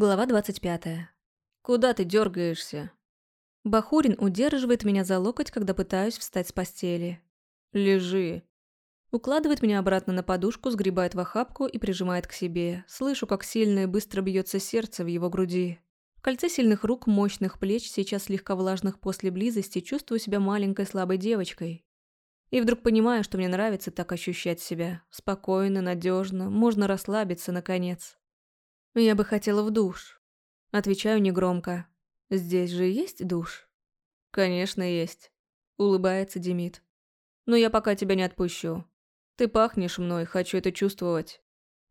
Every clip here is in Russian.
Глава 25. Куда ты дергаешься? Бахурин удерживает меня за локоть, когда пытаюсь встать с постели. Лежи. Укладывает меня обратно на подушку, сгребает в охапку и прижимает к себе. Слышу, как сильно и быстро бьется сердце в его груди. В кольце сильных рук, мощных плеч, сейчас слегка влажных после близости, чувствую себя маленькой слабой девочкой. И вдруг понимаю, что мне нравится так ощущать себя. Спокойно, надежно, можно расслабиться, наконец. «Я бы хотела в душ». Отвечаю негромко. «Здесь же есть душ?» «Конечно, есть», — улыбается Демид. «Но я пока тебя не отпущу. Ты пахнешь мной, хочу это чувствовать».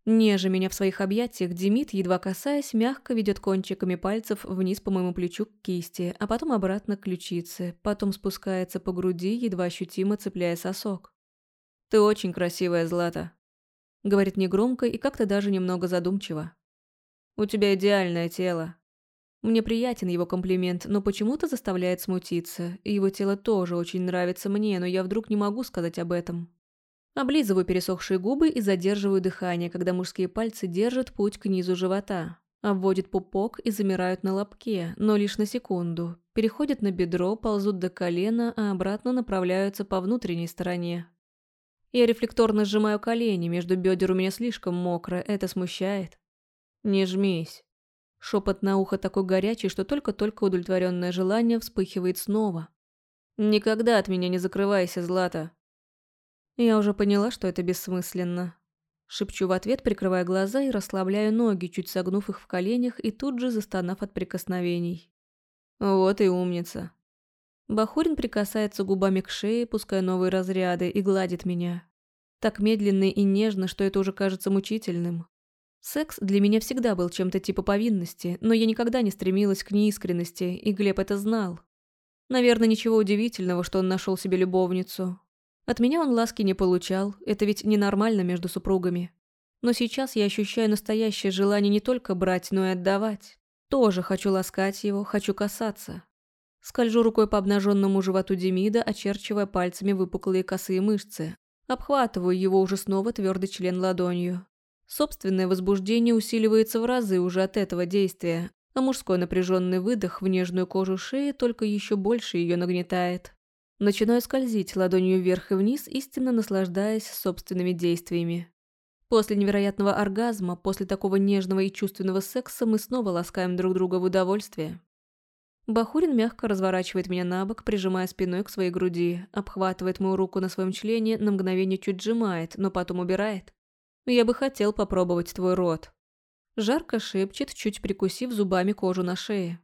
Неже меня в своих объятиях, Демид, едва касаясь, мягко ведет кончиками пальцев вниз по моему плечу к кисти, а потом обратно к ключице, потом спускается по груди, едва ощутимо цепляя сосок. «Ты очень красивая, Злата», — говорит негромко и как-то даже немного задумчиво. У тебя идеальное тело. Мне приятен его комплимент, но почему-то заставляет смутиться. Его тело тоже очень нравится мне, но я вдруг не могу сказать об этом. Облизываю пересохшие губы и задерживаю дыхание, когда мужские пальцы держат путь к низу живота. Обводят пупок и замирают на лобке, но лишь на секунду. Переходят на бедро, ползут до колена, а обратно направляются по внутренней стороне. Я рефлекторно сжимаю колени, между бедер у меня слишком мокро, это смущает. «Не жмись». Шепот на ухо такой горячий, что только-только удовлетворенное желание вспыхивает снова. «Никогда от меня не закрывайся, Злата». Я уже поняла, что это бессмысленно. Шепчу в ответ, прикрывая глаза и расслабляю ноги, чуть согнув их в коленях и тут же застонав от прикосновений. Вот и умница. Бахурин прикасается губами к шее, пуская новые разряды, и гладит меня. Так медленно и нежно, что это уже кажется мучительным. Секс для меня всегда был чем-то типа повинности, но я никогда не стремилась к неискренности, и Глеб это знал. Наверное, ничего удивительного, что он нашел себе любовницу. От меня он ласки не получал, это ведь ненормально между супругами. Но сейчас я ощущаю настоящее желание не только брать, но и отдавать. Тоже хочу ласкать его, хочу касаться. Скольжу рукой по обнаженному животу Демида, очерчивая пальцами выпуклые косые мышцы. Обхватываю его уже снова твердый член ладонью. Собственное возбуждение усиливается в разы уже от этого действия, а мужской напряженный выдох в нежную кожу шеи только еще больше ее нагнетает. Начинаю скользить ладонью вверх и вниз, истинно наслаждаясь собственными действиями. После невероятного оргазма, после такого нежного и чувственного секса мы снова ласкаем друг друга в удовольствие. Бахурин мягко разворачивает меня на бок, прижимая спиной к своей груди, обхватывает мою руку на своем члене, на мгновение чуть сжимает, но потом убирает. Я бы хотел попробовать твой рот. Жарко шепчет, чуть прикусив зубами кожу на шее.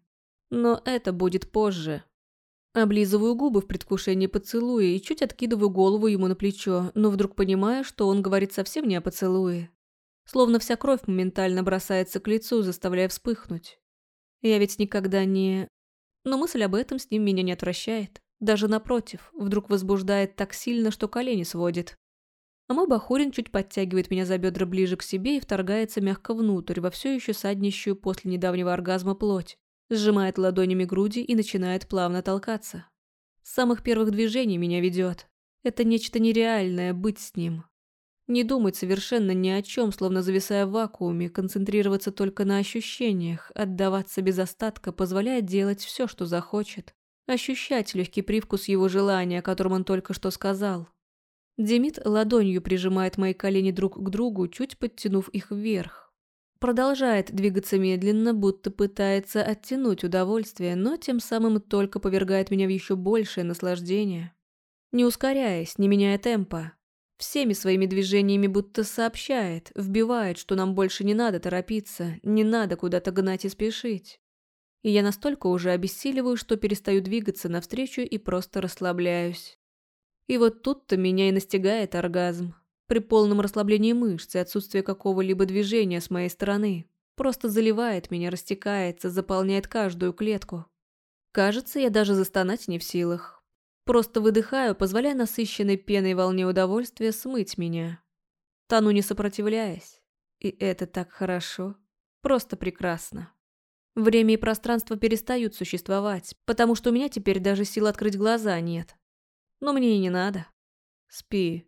Но это будет позже. Облизываю губы в предвкушении поцелуя и чуть откидываю голову ему на плечо, но вдруг понимаю, что он говорит совсем не о поцелуе. Словно вся кровь моментально бросается к лицу, заставляя вспыхнуть. Я ведь никогда не... Но мысль об этом с ним меня не отвращает. Даже напротив, вдруг возбуждает так сильно, что колени сводит. А мой Бахурин чуть подтягивает меня за бедра ближе к себе и вторгается мягко внутрь, во все еще саднищую после недавнего оргазма плоть. Сжимает ладонями груди и начинает плавно толкаться. С самых первых движений меня ведет. Это нечто нереальное быть с ним. Не думать совершенно ни о чем, словно зависая в вакууме, концентрироваться только на ощущениях, отдаваться без остатка, позволяет делать все, что захочет. Ощущать легкий привкус его желания, о котором он только что сказал. Демид ладонью прижимает мои колени друг к другу, чуть подтянув их вверх. Продолжает двигаться медленно, будто пытается оттянуть удовольствие, но тем самым только повергает меня в еще большее наслаждение. Не ускоряясь, не меняя темпа. Всеми своими движениями будто сообщает, вбивает, что нам больше не надо торопиться, не надо куда-то гнать и спешить. И я настолько уже обессиливаю, что перестаю двигаться навстречу и просто расслабляюсь. И вот тут-то меня и настигает оргазм. При полном расслаблении мышц и отсутствии какого-либо движения с моей стороны. Просто заливает меня, растекается, заполняет каждую клетку. Кажется, я даже застонать не в силах. Просто выдыхаю, позволяя насыщенной пеной волне удовольствия смыть меня. Тону не сопротивляясь. И это так хорошо. Просто прекрасно. Время и пространство перестают существовать, потому что у меня теперь даже сил открыть глаза нет. Но мне и не надо. Спи.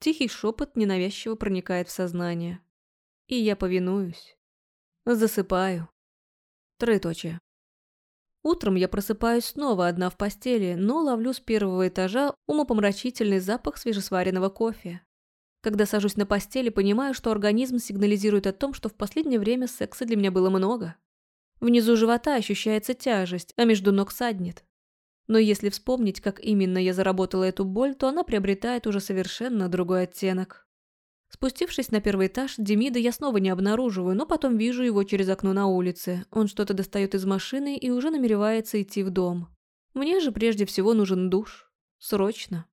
Тихий шепот ненавязчиво проникает в сознание. И я повинуюсь. Засыпаю. Троеточие. Утром я просыпаюсь снова одна в постели, но ловлю с первого этажа умопомрачительный запах свежесваренного кофе. Когда сажусь на постели, понимаю, что организм сигнализирует о том, что в последнее время секса для меня было много. Внизу живота ощущается тяжесть, а между ног саднет. Но если вспомнить, как именно я заработала эту боль, то она приобретает уже совершенно другой оттенок. Спустившись на первый этаж, Демида я снова не обнаруживаю, но потом вижу его через окно на улице. Он что-то достает из машины и уже намеревается идти в дом. Мне же прежде всего нужен душ. Срочно.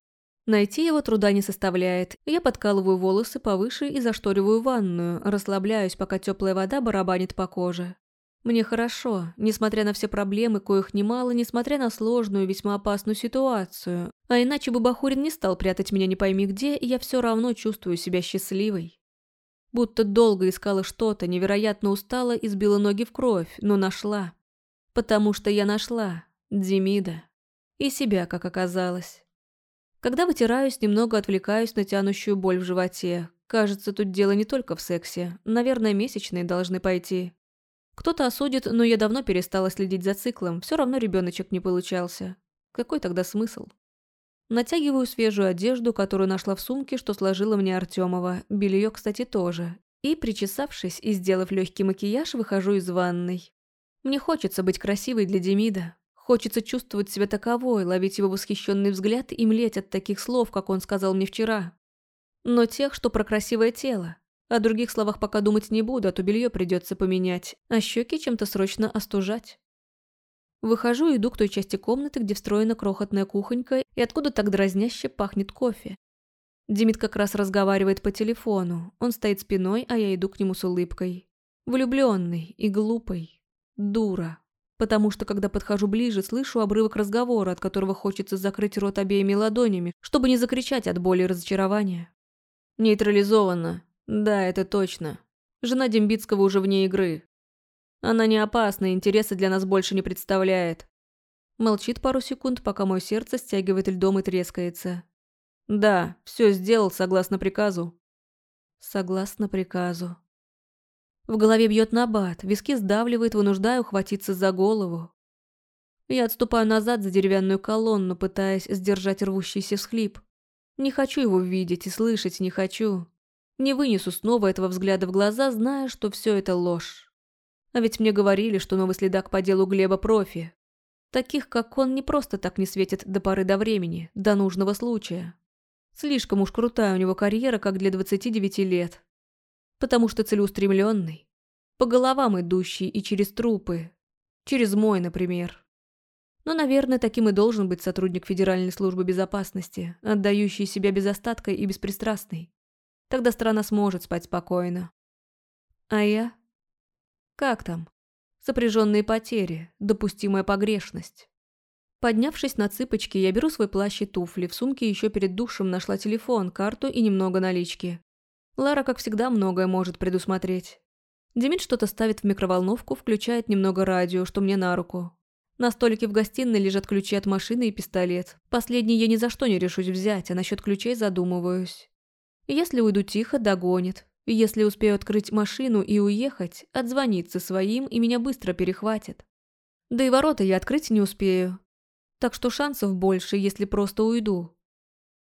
Найти его труда не составляет. Я подкалываю волосы повыше и зашториваю ванную, расслабляюсь, пока теплая вода барабанит по коже. Мне хорошо, несмотря на все проблемы, коих немало, несмотря на сложную весьма опасную ситуацию. А иначе бы Бахурин не стал прятать меня не пойми где, и я все равно чувствую себя счастливой. Будто долго искала что-то, невероятно устала и сбила ноги в кровь, но нашла. Потому что я нашла Демида. И себя, как оказалось. Когда вытираюсь, немного отвлекаюсь на тянущую боль в животе. Кажется, тут дело не только в сексе. Наверное, месячные должны пойти. Кто-то осудит, но я давно перестала следить за циклом, все равно ребеночек не получался. Какой тогда смысл? Натягиваю свежую одежду, которую нашла в сумке, что сложила мне Артемова. Белье, кстати, тоже. И, причесавшись и сделав легкий макияж, выхожу из ванной. Мне хочется быть красивой для Демида. Хочется чувствовать себя таковой, ловить его восхищенный взгляд и млеть от таких слов, как он сказал мне вчера. Но тех, что про красивое тело. О других словах пока думать не буду, а то белье придется поменять, а щеки чем-то срочно остужать. Выхожу и иду к той части комнаты, где встроена крохотная кухонька и откуда так дразняще пахнет кофе. Демид как раз разговаривает по телефону. Он стоит спиной, а я иду к нему с улыбкой. Влюбленный и глупый. Дура. Потому что, когда подхожу ближе, слышу обрывок разговора, от которого хочется закрыть рот обеими ладонями, чтобы не закричать от боли и разочарования. Нейтрализовано. Да, это точно. Жена Дембицкого уже вне игры. Она не опасна, интереса для нас больше не представляет. Молчит пару секунд, пока мое сердце стягивает льдом и трескается. Да, все сделал согласно приказу. Согласно приказу. В голове бьет набат, виски сдавливает, вынуждая ухватиться за голову. Я отступаю назад за деревянную колонну, пытаясь сдержать рвущийся всхлип. Не хочу его видеть и слышать не хочу. Не вынесу снова этого взгляда в глаза, зная, что все это ложь. А ведь мне говорили, что новый следак по делу Глеба профи. Таких, как он, не просто так не светит до поры до времени, до нужного случая. Слишком уж крутая у него карьера, как для 29 лет. Потому что целеустремленный, по головам идущий и через трупы. Через мой, например. Но, наверное, таким и должен быть сотрудник Федеральной службы безопасности, отдающий себя без остатка и беспристрастный. Тогда страна сможет спать спокойно. А я? Как там? Сопряженные потери, допустимая погрешность. Поднявшись на цыпочки, я беру свой плащ и туфли. В сумке еще перед душем нашла телефон, карту и немного налички. Лара, как всегда, многое может предусмотреть. Демид что-то ставит в микроволновку, включает немного радио, что мне на руку. На столике в гостиной лежат ключи от машины и пистолет. Последний я ни за что не решусь взять, а насчет ключей задумываюсь. Если уйду тихо, догонит. Если успею открыть машину и уехать, отзвониться своим, и меня быстро перехватят. Да и ворота я открыть не успею. Так что шансов больше, если просто уйду.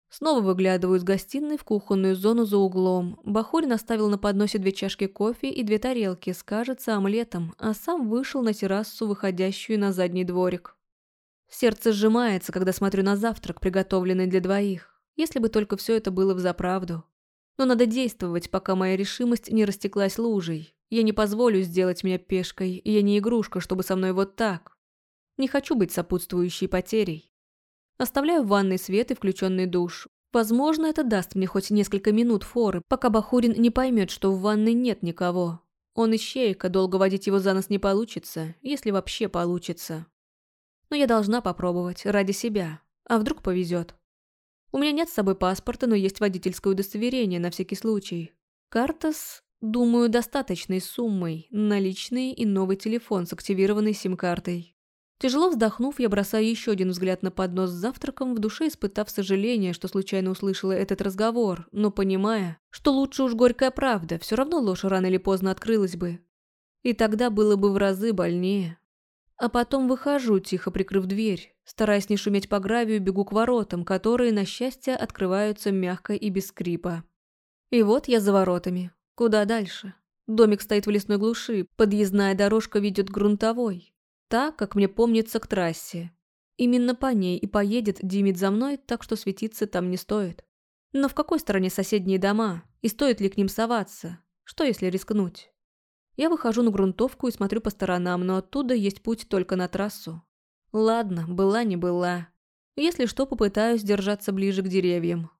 Снова выглядываю из гостиной в кухонную зону за углом. Бахурин оставил на подносе две чашки кофе и две тарелки с, кажется, омлетом, а сам вышел на террасу, выходящую на задний дворик. Сердце сжимается, когда смотрю на завтрак, приготовленный для двоих. Если бы только все это было взаправду. Но надо действовать, пока моя решимость не растеклась лужей. Я не позволю сделать меня пешкой, и я не игрушка, чтобы со мной вот так. Не хочу быть сопутствующей потерей. Оставляю в ванной свет и включенный душ. Возможно, это даст мне хоть несколько минут форы, пока Бахурин не поймет, что в ванной нет никого. Он ищейка, долго водить его за нос не получится, если вообще получится. Но я должна попробовать, ради себя. А вдруг повезет? У меня нет с собой паспорта, но есть водительское удостоверение на всякий случай. Карта с, думаю, достаточной суммой, наличные и новый телефон с активированной сим-картой. Тяжело вздохнув, я бросаю еще один взгляд на поднос с завтраком, в душе испытав сожаление, что случайно услышала этот разговор, но понимая, что лучше уж горькая правда, все равно ложь рано или поздно открылась бы. И тогда было бы в разы больнее. А потом выхожу, тихо прикрыв дверь. Стараясь не шуметь по гравию, бегу к воротам, которые, на счастье, открываются мягко и без скрипа. И вот я за воротами. Куда дальше? Домик стоит в лесной глуши, подъездная дорожка ведет грунтовой. Так, как мне помнится, к трассе. Именно по ней и поедет Димит за мной, так что светиться там не стоит. Но в какой стороне соседние дома? И стоит ли к ним соваться? Что, если рискнуть? Я выхожу на грунтовку и смотрю по сторонам, но оттуда есть путь только на трассу. Ладно, была не была. Если что, попытаюсь держаться ближе к деревьям.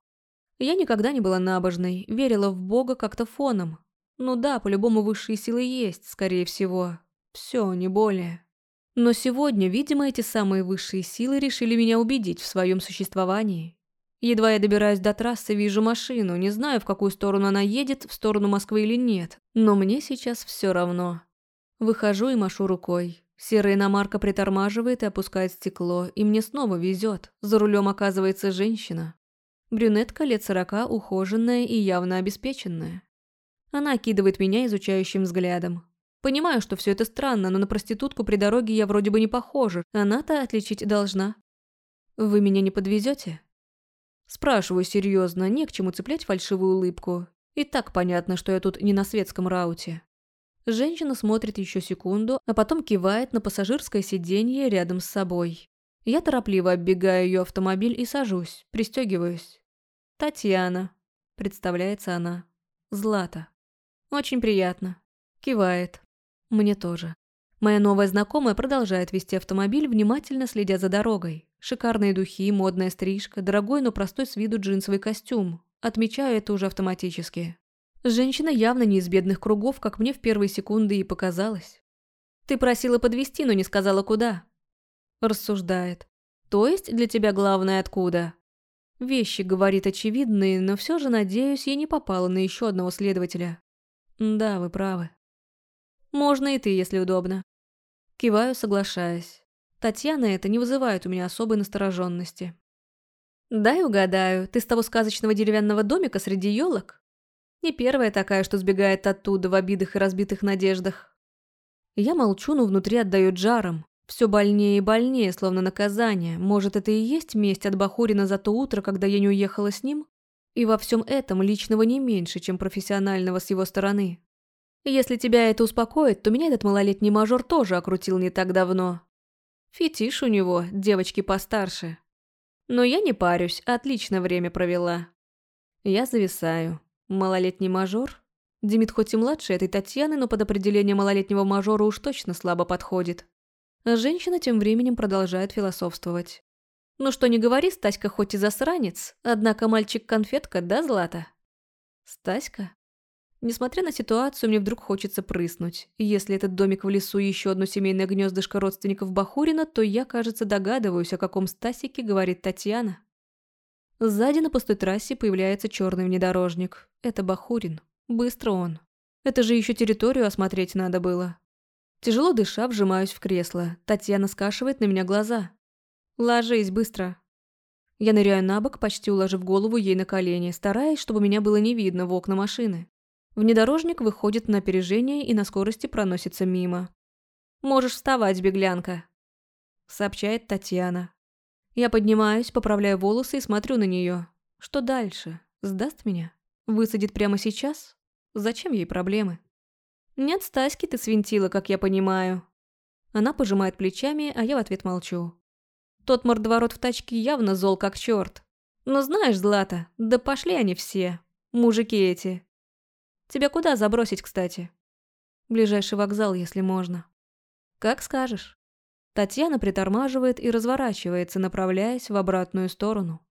Я никогда не была набожной, верила в Бога как-то фоном. Ну да, по-любому высшие силы есть, скорее всего. Все, не более. Но сегодня, видимо, эти самые высшие силы решили меня убедить в своем существовании. Едва я добираюсь до трассы, вижу машину, не знаю, в какую сторону она едет, в сторону Москвы или нет, но мне сейчас все равно. Выхожу и машу рукой. Серая иномарка притормаживает и опускает стекло, и мне снова везет. За рулем оказывается женщина. Брюнетка лет сорока, ухоженная и явно обеспеченная. Она окидывает меня изучающим взглядом. Понимаю, что все это странно, но на проститутку при дороге я вроде бы не похожа. Она-то отличить должна. Вы меня не подвезете? Спрашиваю серьезно, не к чему цеплять фальшивую улыбку. И так понятно, что я тут не на светском рауте. Женщина смотрит еще секунду, а потом кивает на пассажирское сиденье рядом с собой. Я торопливо оббегаю ее автомобиль и сажусь, пристегиваюсь. «Татьяна», — представляется она. «Злата». «Очень приятно». Кивает. «Мне тоже». Моя новая знакомая продолжает вести автомобиль, внимательно следя за дорогой. Шикарные духи, модная стрижка, дорогой, но простой с виду джинсовый костюм. Отмечаю это уже автоматически. Женщина явно не из бедных кругов, как мне в первые секунды и показалось. «Ты просила подвести, но не сказала куда». Рассуждает. «То есть для тебя главное откуда?» Вещи, говорит, очевидные, но все же, надеюсь, я не попала на еще одного следователя. Да, вы правы. Можно и ты, если удобно. Киваю, соглашаясь. Татьяна это не вызывает у меня особой настороженности. «Дай угадаю, ты с того сказочного деревянного домика среди елок? Не первая такая, что сбегает оттуда в обидах и разбитых надеждах». Я молчу, но внутри отдает жаром. Все больнее и больнее, словно наказание. Может, это и есть месть от Бахурина за то утро, когда я не уехала с ним? И во всем этом личного не меньше, чем профессионального с его стороны. Если тебя это успокоит, то меня этот малолетний мажор тоже окрутил не так давно. Фетиш у него, девочки постарше. Но я не парюсь, отлично время провела. Я зависаю. Малолетний мажор? Демид хоть и младше этой Татьяны, но под определение малолетнего мажора уж точно слабо подходит. женщина тем временем продолжает философствовать. Ну что не говори, Стаська хоть и засранец, однако мальчик-конфетка, да, Злата? Стаська? Несмотря на ситуацию, мне вдруг хочется прыснуть. Если этот домик в лесу еще одно семейное гнездышко родственников Бахурина, то я, кажется, догадываюсь, о каком Стасике говорит Татьяна. Сзади на пустой трассе появляется черный внедорожник. Это Бахурин. Быстро он. Это же еще территорию осмотреть надо было. Тяжело дыша, вжимаюсь в кресло. Татьяна скашивает на меня глаза. «Ложись быстро». Я ныряю на бок, почти уложив голову ей на колени, стараясь, чтобы меня было не видно в окна машины. Внедорожник выходит на опережение и на скорости проносится мимо. «Можешь вставать, беглянка», — сообщает Татьяна. Я поднимаюсь, поправляю волосы и смотрю на нее. Что дальше? Сдаст меня? Высадит прямо сейчас? Зачем ей проблемы? Нет, Стаськи ты свинтила, как я понимаю. Она пожимает плечами, а я в ответ молчу. Тот мордоворот в тачке явно зол как черт. Но знаешь, Злата, да пошли они все. Мужики эти. Тебя куда забросить, кстати? Ближайший вокзал, если можно. Как скажешь. Татьяна притормаживает и разворачивается, направляясь в обратную сторону.